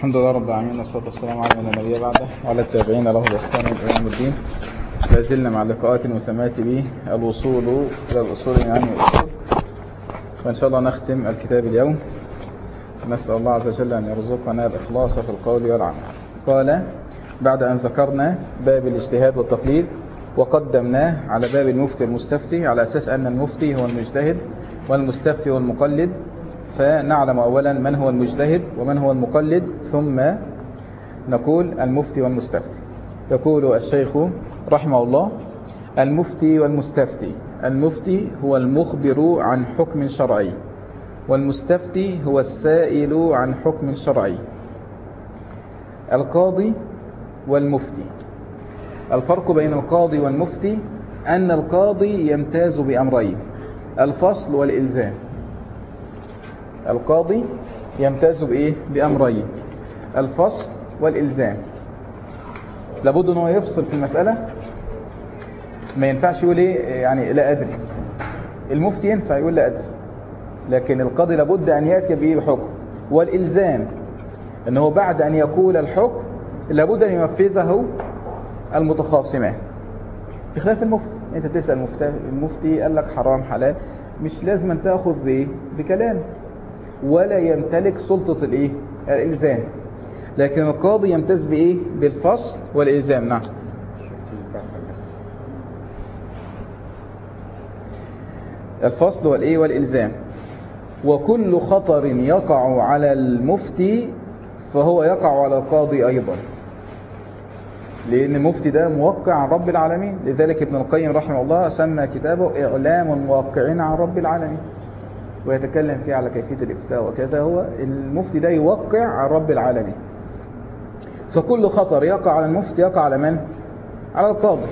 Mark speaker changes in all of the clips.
Speaker 1: الحمد لله رب العالمين والصلاة والسلام على من لا بعده وعلى التابعين له بإحسان إلى يوم الدين. لا زلنا مع اللقاءات المسماة به الوصول إلى الأصول يعني الأصول وإن شاء الله نختم الكتاب اليوم. نسأل الله عز وجل أن يرزقنا الإخلاص في القول والعمل. قال بعد أن ذكرنا باب الاجتهاد والتقليد وقدمناه على باب المفتي المستفتي على أساس أن المفتي هو المجتهد والمستفتي هو المقلد فنعلم أولا من هو المجتهد ومن هو المقلد ثم نقول المفتي والمستفتي. يقول الشيخ رحمه الله المفتي والمستفتي. المفتي هو المخبر عن حكم شرعي والمستفتي هو السائل عن حكم شرعي. القاضي والمفتي. الفرق بين القاضي والمفتي أن القاضي يمتاز بأمرين الفصل والإلزام. القاضي يمتاز بإيه؟ بأمرين. الفصل والإلزام. لابد أنه يفصل في المسألة. ما ينفعش يقول إيه؟ يعني لا أدري. المفتي ينفع يقول لا أدري. لكن القاضي لابد أن يأتي بإيه؟ بحكم. والإلزام. أنه بعد أن يقول الحكم لابد أن ينفذه المتخاصمان. بخلاف المفتي. أنت تسأل المفتي, المفتي قال لك حرام حلال. مش لازم أن تأخذ بإيه؟ بكلام. ولا يمتلك سلطة الإيه؟ الإلزام. لكن القاضي يمتاز بإيه؟ بالفصل والإلزام. نعم. الفصل والإيه؟ والإلزام. وكل خطر يقع على المفتي فهو يقع على القاضي أيضا. لأن المفتي ده موقع عن رب العالمين. لذلك ابن القيم رحمه الله سمى كتابه إعلام الموقعين عن رب العالمين. ويتكلم فيه على كيفية الإفتاء وكذا هو المفتي ده يوقع عن رب العالمين. فكل خطر يقع على المفتي يقع على من؟ على القاضي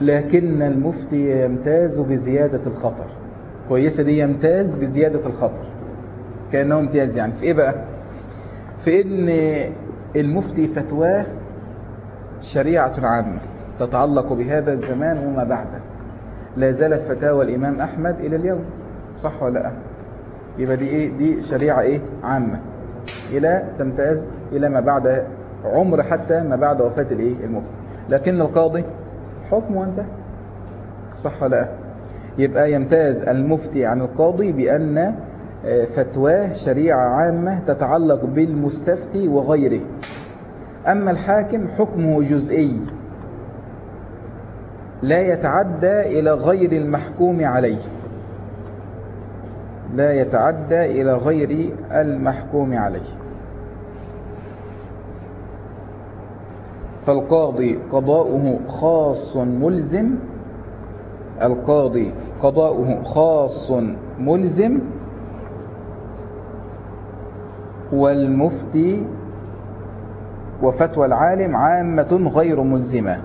Speaker 1: لكن المفتي يمتاز بزيادة الخطر. كويسة دي يمتاز بزيادة الخطر. كأنه امتياز يعني. في إيه بقى؟ في إن المفتي فتواه شريعة عامة تتعلق بهذا الزمان وما بعده. لا زالت فتاوى الإمام أحمد إلى اليوم. صح ولا لا؟ يبقى دي إيه؟ دي شريعة إيه؟ عامة. إلى تمتاز إلى ما بعد عمر حتى ما بعد وفاة الإيه؟ المفتي. لكن القاضي حكم وانتهى صح ولا لا؟ يبقى يمتاز المفتي عن القاضي بأن فتواه شريعة عامة تتعلق بالمستفتي وغيره. أما الحاكم حكمه جزئي. لا يتعدى إلى غير المحكوم عليه. لا يتعدى إلى غير المحكوم عليه. فالقاضي قضاؤه خاص ملزم القاضي قضاؤه خاص ملزم والمفتي وفتوى العالم عامة غير ملزمة.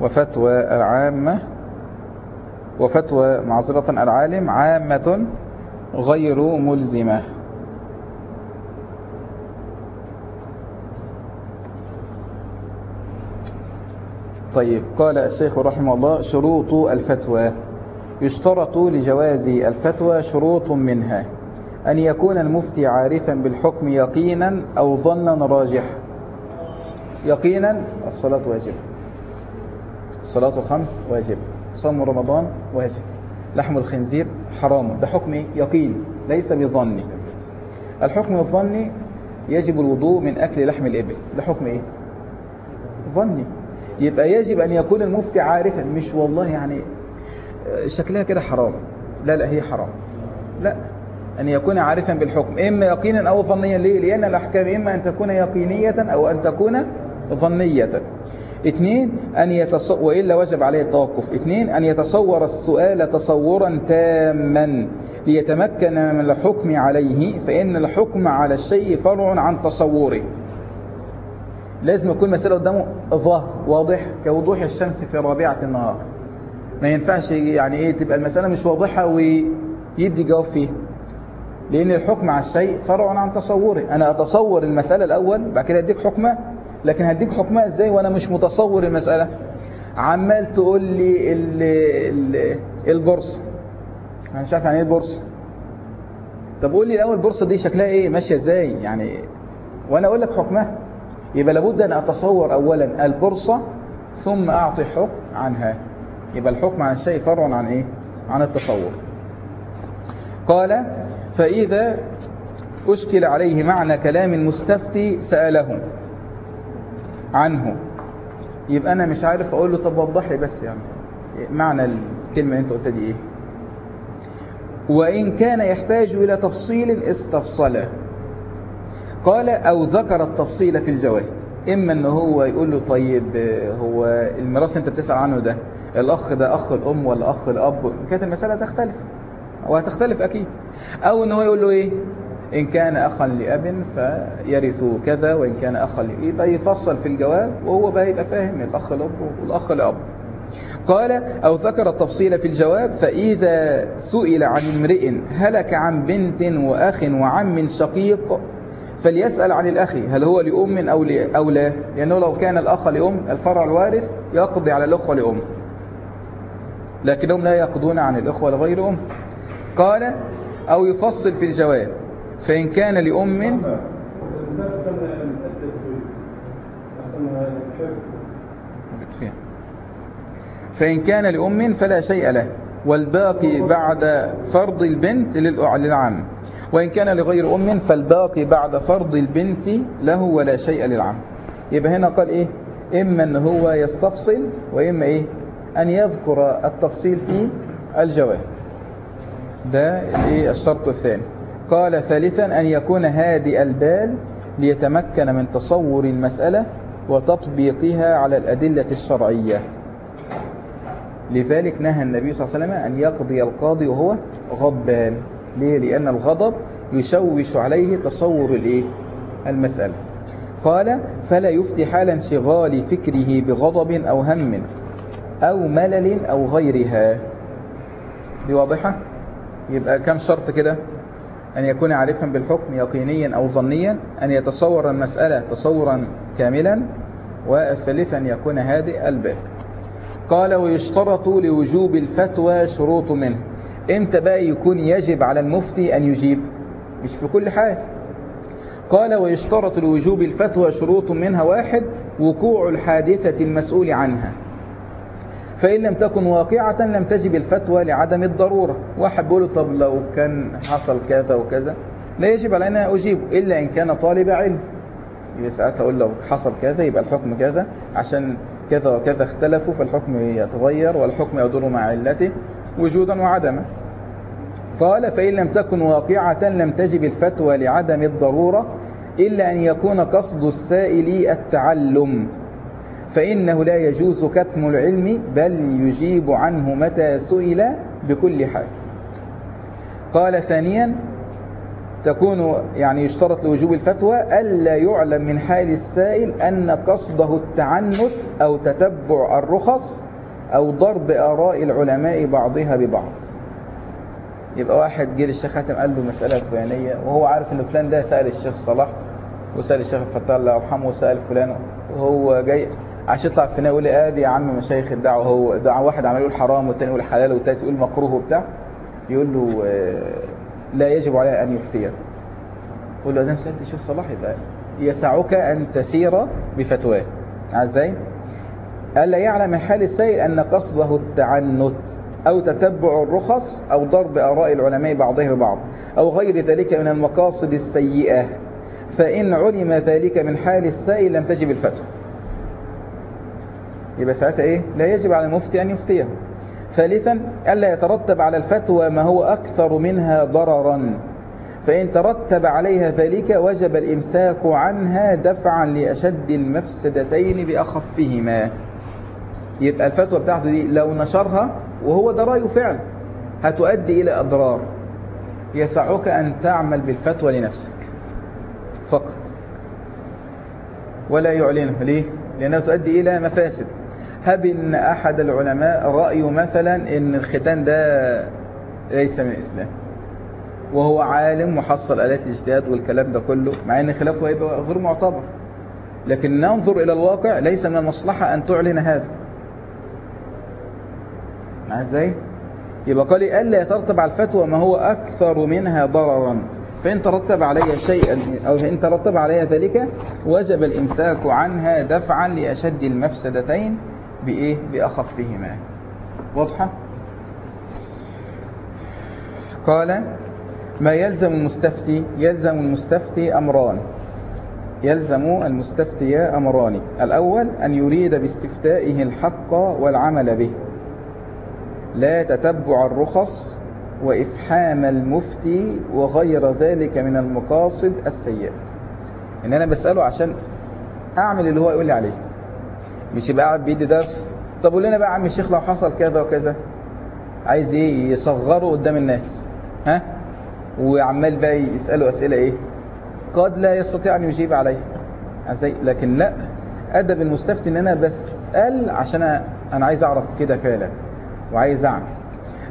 Speaker 1: وفتوى العامة وفتوى معذرة العالم عامة غير ملزمة. طيب قال الشيخ رحمه الله شروط الفتوى. يشترط لجواز الفتوى شروط منها أن يكون المفتي عارفا بالحكم يقينا أو ظنا راجحا. يقينا الصلاة واجبة الصلاة الخمس واجب. صوم رمضان واجب لحم الخنزير حرام. ده حكم يقيني ليس بظني. الحكم الظني يجب الوضوء من أكل لحم الإبل. ده حكم إيه؟ ظني. يبقى يجب أن يكون المفتي عارفا. مش والله يعني شكلها كده حرام. لا لا هي حرام. لا أن يكون عارفا بالحكم. إما يقينا أو ظنيا. ليه؟ لأن الأحكام إما أن تكون يقينية أو أن تكون ظنية. اثنين أن يتصور وإلا وجب عليه التوقف. اثنين أن يتصور السؤال تصورا تاما ليتمكن من الحكم عليه فإن الحكم على الشيء فرع عن تصوره. لازم يكون مسألة قدامه ظاهر واضح كوضوح الشمس في رابعة النهار. ما ينفعش يعني إيه تبقى المسألة مش واضحة ويدي جواب فيه لأن الحكم على الشيء فرع عن تصوره. أنا أتصور المسألة الأول بعد كده أديك حكمة لكن هديك حكمها إزاي وأنا مش متصور المسألة؟ عمال تقول لي ال ال البورصة. أنا مش عارف يعني إيه البورصة. طب قول لي الأول البورصة دي شكلها إيه؟ ماشية إزاي؟ يعني وأنا أقول لك حكمها. يبقى لابد أن أتصور اولا البورصة ثم أعطي حكم عنها. يبقى الحكم عن الشيء فرع عن إيه؟ عن التصور. قال فإذا أشكل عليه معنى كلام المستفتي ساله عنه. يبقى أنا مش عارف أقول له طب وضح لي بس يعني معنى الكلمة اللي أنت قلتها دي إيه؟ وإن كان يحتاج إلى تفصيل استفصله قال أو ذكر التفصيل في الجواب. إما أنه هو يقول له طيب هو الميراث أنت بتسأل عنه ده الأخ ده أخ الأم ولا أخ الأب؟ كانت المسألة تختلف. وهتختلف أكيد. أو أنه هو يقول له إيه؟ إن كان أخا لأب فيرث كذا وإن كان أخا لأب يبقى يفصل في الجواب وهو بقى يبقى فاهم الأخ الأب والأخ الأب. قال أو ذكر التفصيل في الجواب فإذا سئل عن امرئ هلك عن بنت وأخ وعم شقيق فليسأل عن الأخ هل هو لأم أو, أو لا؟ لأنه لو كان الأخ لأم الفرع الوارث يقضي على الأخوة لأم. لكنهم لا يقضون عن الأخوة لغير أم. قال أو يفصل في الجواب فإن كان لأم فإن كان لأم فلا شيء له والباقي بعد فرض البنت للعم. وإن كان لغير أم فالباقي بعد فرض البنت له ولا شيء للعم. يبقى هنا قال إيه؟ إما أن هو يستفصل وإما إيه؟ أن يذكر التفصيل في الجواب. ده الشرط الثاني. قال ثالثا أن يكون هادئ البال ليتمكن من تصور المسألة وتطبيقها على الأدلة الشرعية لذلك نهى النبي صلى الله عليه وسلم أن يقضي القاضي وهو غضبان ليه؟ لأن الغضب يشوش عليه تصور الإيه؟ المسألة قال فلا يفتي حال انشغال فكره بغضب أو هم أو ملل أو غيرها دي واضحة؟ يبقى كم شرط كده أن يكون عارفا بالحكم يقينيا أو ظنيا أن يتصور المسألة تصورا كاملا والثالث أن يكون هادئ البال قال ويشترط لوجوب الفتوى شروط منه. إمتى بقى يكون يجب على المفتي أن يجيب. مش في كل حال. قال ويشترط لوجوب الفتوى شروط منها واحد وقوع الحادثة المسؤول عنها. فإن لم تكن واقعة لم تجب الفتوى لعدم الضرورة. واحد بيقول طب لو كان حصل كذا وكذا لا يجب علينا أجيب إلا إن كان طالب علم. يبقى ساعتها أقول لو حصل كذا يبقى الحكم كذا. عشان كذا وكذا اختلفوا فالحكم يتغير والحكم يدور مع علته وجودا وعدما. قال فإن لم تكن واقعة لم تجب الفتوى لعدم الضرورة إلا أن يكون قصد السائل التعلم. فإنه لا يجوز كتم العلم بل يجيب عنه متى سئل بكل حال. قال ثانيا تكون يعني يشترط لوجوب الفتوى ألا يعلم من حال السائل أن قصده التعنت أو تتبع الرخص أو ضرب آراء العلماء بعضها ببعض. يبقى واحد جه للشيخ حاتم قال له مسألة فلانية وهو عارف ان فلان ده سأل الشيخ صلاح وسأل الشيخ الفتاح الله يرحمه وسأل فلان وهو جاي عشان يطلع في يقول لي ادي يا عم مشايخ الدعوه هو دعوة واحد عمال يقول حرام والتاني يقول حلال والتالت يقول مكروه وبتاع. يقول له لا يجب عليه أن يفتي. يقول له ادام سالت الشيخ صلاح يبقى يسعك أن تسير بفتواه إزاي؟ ألا يعلم حال السائل أن قصده التعنت أو تتبع الرخص أو ضرب آراء العلماء بعضهم ببعض أو غير ذلك من المقاصد السيئة. فإن علم ذلك من حال السائل لم تجب الفتوى. يبقى ساعتها إيه؟ لا يجب على المفتي أن يفتيه. ثالثا ألا يترتب على الفتوى ما هو أكثر منها ضررا. فإن ترتب عليها ذلك وجب الإمساك عنها دفعا لأشد المفسدتين بأخفهما. يبقى الفتوى بتاعته دي لو نشرها وهو ده رأيه فعلا هتؤدي إلى أضرار. يسعك أن تعمل بالفتوى لنفسك. فقط. ولا يعلنها ليه؟ لأنها تؤدي إلى مفاسد. هب إن أحد العلماء رأيه مثلا إن الختان ده ليس من الإسلام. وهو عالم محصل آلات الاجتهاد والكلام ده كله مع إن خلافه هيبقى غير معتبر. لكن ننظر إلى الواقع ليس من المصلحة أن تعلن هذا. مع إزاي؟ يبقى قال ألا يترتب على الفتوى ما هو أكثر منها ضررا؟ فإن ترتب عليها شيئا أو إن ترتب عليها ذلك وجب الإمساك عنها دفعا لأشد المفسدتين. بإيه؟ بأخفهما. واضحة؟ قال ما يلزم المستفتي يلزم المستفتي أمران. يلزم المستفتي أمران. الأول أن يريد باستفتائه الحق والعمل به. لا تتبع الرخص وإفحام المفتي وغير ذلك من المقاصد السيئة. إن أنا بسأله عشان أعمل اللي هو يقول لي عليه. مش يبقى قاعد بيدي درس؟ طب قول لنا بقى عم الشيخ لو حصل كذا وكذا عايز إيه؟ يصغره قدام الناس ها؟ وعمال بقى يسأله أسئلة إيه؟ قد لا يستطيع أن يجيب عليه. زي لكن لا أدب المستفتي إن أنا بسأل عشان أنا عايز أعرف كده فعلا وعايز أعمل.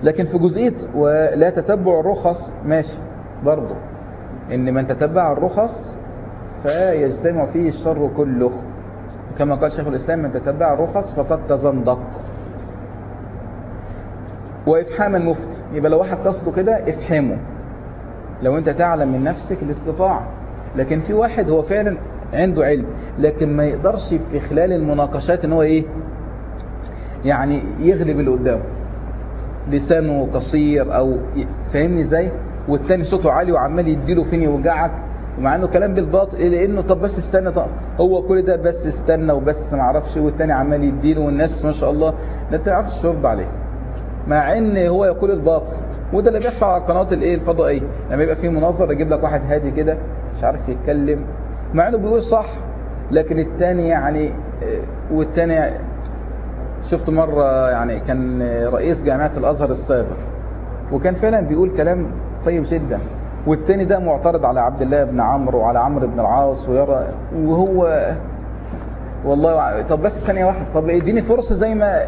Speaker 1: لكن في جزئية ولا تتبع الرخص ماشي برضه إن من تتبع الرخص فيجتمع فيه الشر كله. كما قال شيخ الإسلام من تتبع الرخص فقد تزندق. وإفحام المفتي يبقى لو واحد قصده كده افحمه. لو أنت تعلم من نفسك الاستطاعة. لكن في واحد هو فعلا عنده علم لكن ما يقدرش في خلال المناقشات إن هو إيه؟ يعني يغلب اللي قدامه. لسانه قصير أو فاهمني إزاي؟ والتاني صوته عالي وعمال يديله فين يوجعك؟ ومع إنه كلام بالباطل لأنه طب بس استنى طب هو كل ده بس استنى وبس ما أعرفش والتاني عمال يديله والناس ما شاء الله لا تعرفش ترد عليه. مع إن هو يقول الباطل وده اللي بيحصل على القنوات الإيه؟ الفضائية. لما يبقى في مناظر يجيب لك واحد هادي كده مش عارف يتكلم مع إنه بيقول صح لكن التاني يعني والتاني شفت مرة يعني كان رئيس جامعة الأزهر السابق وكان فعلا بيقول كلام طيب جدا. والتاني ده معترض على عبد الله بن عمرو وعلى عمرو بن العاص ويرى وهو والله طب بس ثانية واحدة. طب اديني فرصة زي ما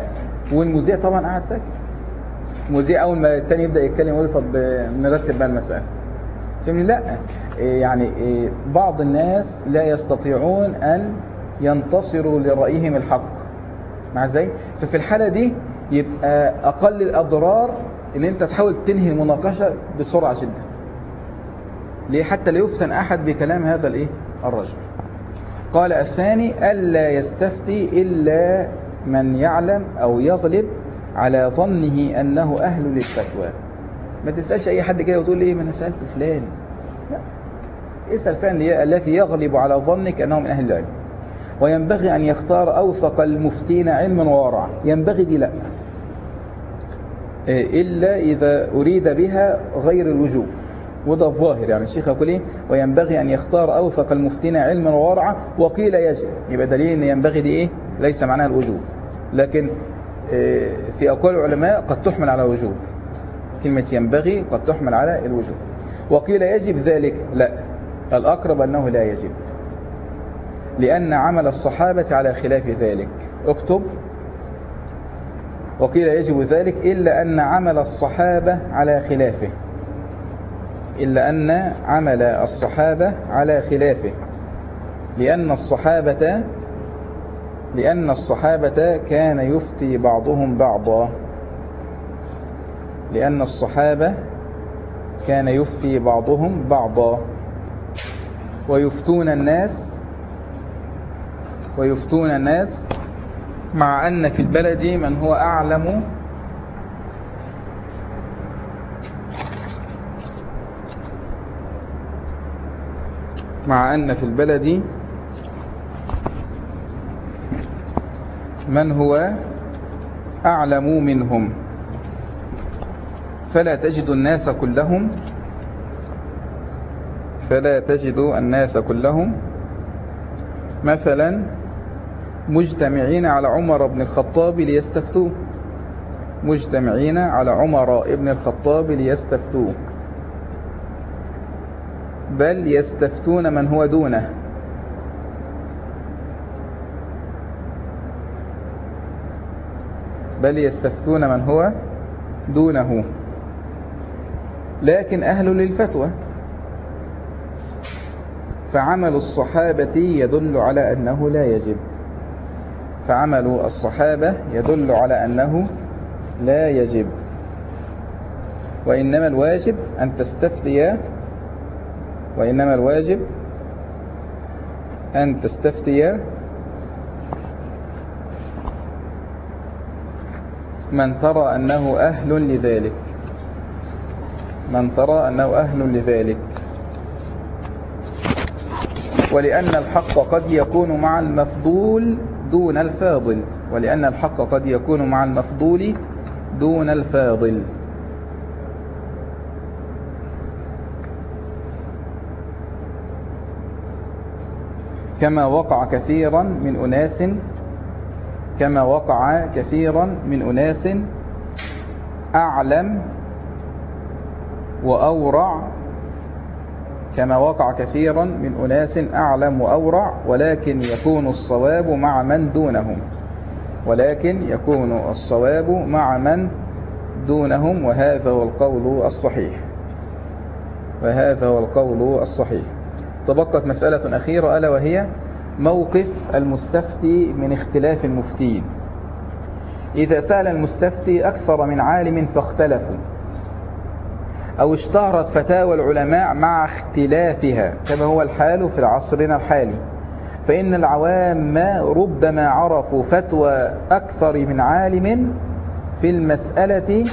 Speaker 1: والمذيع طبعا قاعد ساكت. المذيع أول ما التاني يبدأ يتكلم يقول طب نرتب بقى المسألة. فهمني لا. يعني بعض الناس لا يستطيعون أن ينتصروا لرأيهم الحق. مع إزاي؟ ففي الحالة دي يبقى أقل الأضرار إن أنت تحاول تنهي المناقشة بسرعة جدا. ليه حتى لا يفتن أحد بكلام هذا الإيه؟ الرجل. قال الثاني ألا يستفتي إلا من يعلم أو يغلب على ظنه أنه أهل للفتوى. ما تسألش أي حد كده وتقول لي ما أنا سألت فلان. لا. اسأل فلان الذي يغلب على ظنك أنه من أهل العلم. وينبغي أن يختار أوثق المفتين علما وورعا. ينبغي دي لا. إلا إذا أريد بها غير الوجوب. وده الظاهر يعني الشيخ يقول إيه؟ وينبغي أن يختار أوثق المفتين علما وورعا وقيل يجب. يبقى دليل أن ينبغي دي إيه؟ ليس معناها الوجوب. لكن في أقوال العلماء قد تحمل على وجوب كلمة ينبغي قد تحمل على الوجوب. وقيل يجب ذلك؟ لا. الأقرب أنه لا يجب. لأن عمل الصحابة على خلاف ذلك. اكتب. وقيل يجب ذلك إلا أن عمل الصحابة على خلافه. إلا أن عمل الصحابة على خلافه. لأن الصحابة لأن الصحابة كان يفتي بعضهم بعضا. لأن الصحابة كان يفتي بعضهم بعضا. ويفتون الناس ويفتون الناس مع أن في البلد من هو أعلم مع أن في البلد من هو أعلم منهم فلا تجد الناس كلهم فلا تجد الناس كلهم مثلا مجتمعين على عمر بن الخطاب ليستفتوه مجتمعين على عمر بن الخطاب ليستفتوه بل يستفتون من هو دونه. بل يستفتون من هو دونه. لكن أهل للفتوى فعمل الصحابة يدل على أنه لا يجب. فعمل الصحابة يدل على أنه لا يجب. وإنما الواجب أن تستفتي وإنما الواجب أن تستفتي من ترى أنه أهل لذلك. من ترى أنه أهل لذلك. ولأن الحق قد يكون مع المفضول دون الفاضل. ولأن الحق قد يكون مع المفضول دون الفاضل. كما وقع كثيرا من أناس كما وقع كثيرا من أناس أعلم وأورع كما وقع كثيرا من أناس أعلم وأورع ولكن يكون الصواب مع من دونهم. ولكن يكون الصواب مع من دونهم وهذا هو القول الصحيح. وهذا هو القول الصحيح. تبقت مسألة أخيرة ألا وهي موقف المستفتي من اختلاف المفتين إذا سأل المستفتي أكثر من عالم فاختلفوا أو اشتهرت فتاوى العلماء مع اختلافها كما هو الحال في عصرنا الحالي. فإن العوام ربما عرفوا فتوى أكثر من عالم في المسألة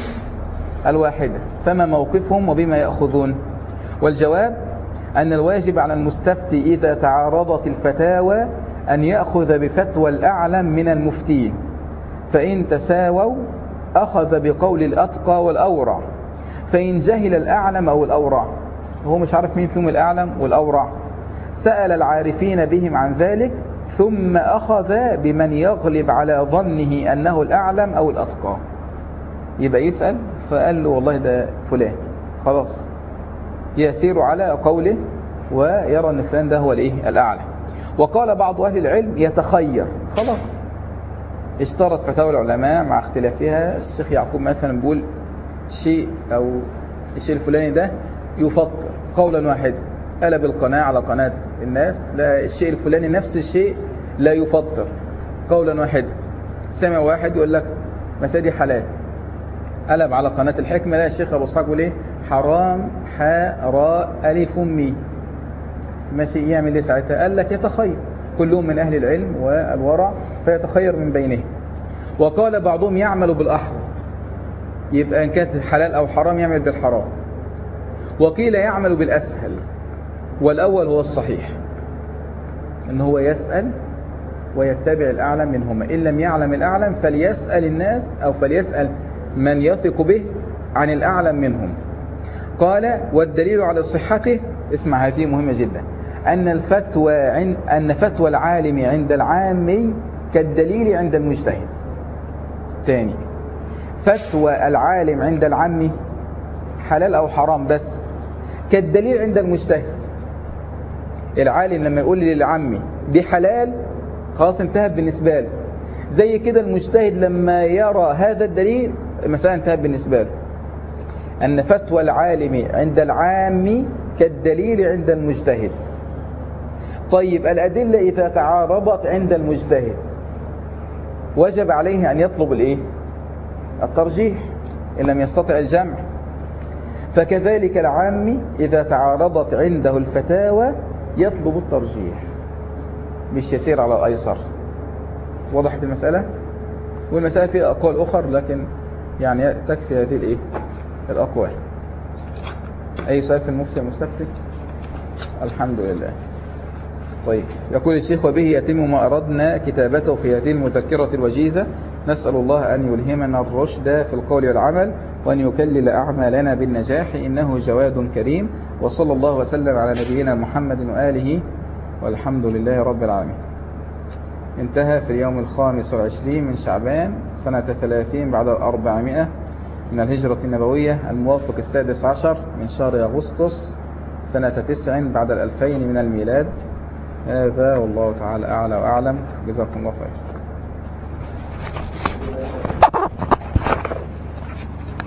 Speaker 1: الواحدة. فما موقفهم وبما يأخذون؟ والجواب أن الواجب على المستفتي إذا تعارضت الفتاوى أن يأخذ بفتوى الأعلم من المفتين فإن تساووا أخذ بقول الأتقى والأورع فإن جهل الأعلم أو الأورع هو مش عارف مين فيهم الأعلم والأورع سأل العارفين بهم عن ذلك ثم أخذ بمن يغلب على ظنه أنه الأعلم أو الأتقى. يبقى يسأل فقال له والله ده فلان. خلاص. يسير على قوله ويرى أن فلان ده هو الإيه؟ الأعلى. وقال بعض أهل العلم يتخير. خلاص. اشترط فتاوى العلماء مع اختلافها. الشيخ يعقوب مثلا بيقول شيء أو الشيء الفلاني ده يفطر. قولا واحدا قلب القناة على قناة الناس؟ لا الشيء الفلاني نفس الشيء لا يفطر. قولا واحدا سمع واحد يقول لك مسادي حلال. قلب على قناة الحكمة. لا الشيخ أبو اسحاق يقول إيه؟ حرام راء ألف مي ماشي يعمل إيه ساعتها؟ قال لك يتخير. كلهم من أهل العلم والورع فيتخير من بينهم. وقال بعضهم يعمل بالأحرى يبقى إن كانت حلال أو حرام يعمل بالحرام. وقيل يعمل بالأسهل. والأول هو الصحيح. إن هو يسأل ويتبع الأعلم منهما. إن لم يعلم الأعلم فليسأل الناس أو فليسأل من يثق به عن الأعلم منهم. قال والدليل على صحته اسمع هذه مهمة جدا. أن الفتوى عن أن فتوى العالم عند العام كالدليل عند المجتهد. ثاني فتوى العالم عند العام حلال أو حرام بس كالدليل عند المجتهد. العالم لما يقول للعم دي حلال خلاص انتهت بالنسبة له. زي كده المجتهد لما يرى هذا الدليل المسألة انتهت بالنسبة له. أن فتوى العالم عند العام كالدليل عند المجتهد. طيب الأدلة إذا تعارضت عند المجتهد وجب عليه أن يطلب الإيه؟ الترجيح إن لم يستطع الجمع. فكذلك العام إذا تعارضت عنده الفتاوى يطلب الترجيح. مش يسير على الأيسر. وضحت المسألة؟ والمسألة فيها أقوال أخر لكن يعني تكفي هذه الإيه؟ الأقوال. أي سؤال في المفتي المستفتي الحمد لله. طيب يقول الشيخ وبه يتم ما أردنا كتابته في هذه المذكرة الوجيزة. نسأل الله أن يلهمنا الرشد في القول والعمل وأن يكلل أعمالنا بالنجاح. إنه جواد كريم. وصلى الله وسلم على نبينا محمد وآله. والحمد لله رب العالمين. انتهى في اليوم الخامس والعشرين من شعبان سنة ثلاثين بعد الأربعمائة من الهجرة النبوية الموافق السادس عشر من شهر أغسطس سنة تسع بعد الألفين من الميلاد. هذا والله تعالى أعلى وأعلم. جزاكم الله خير.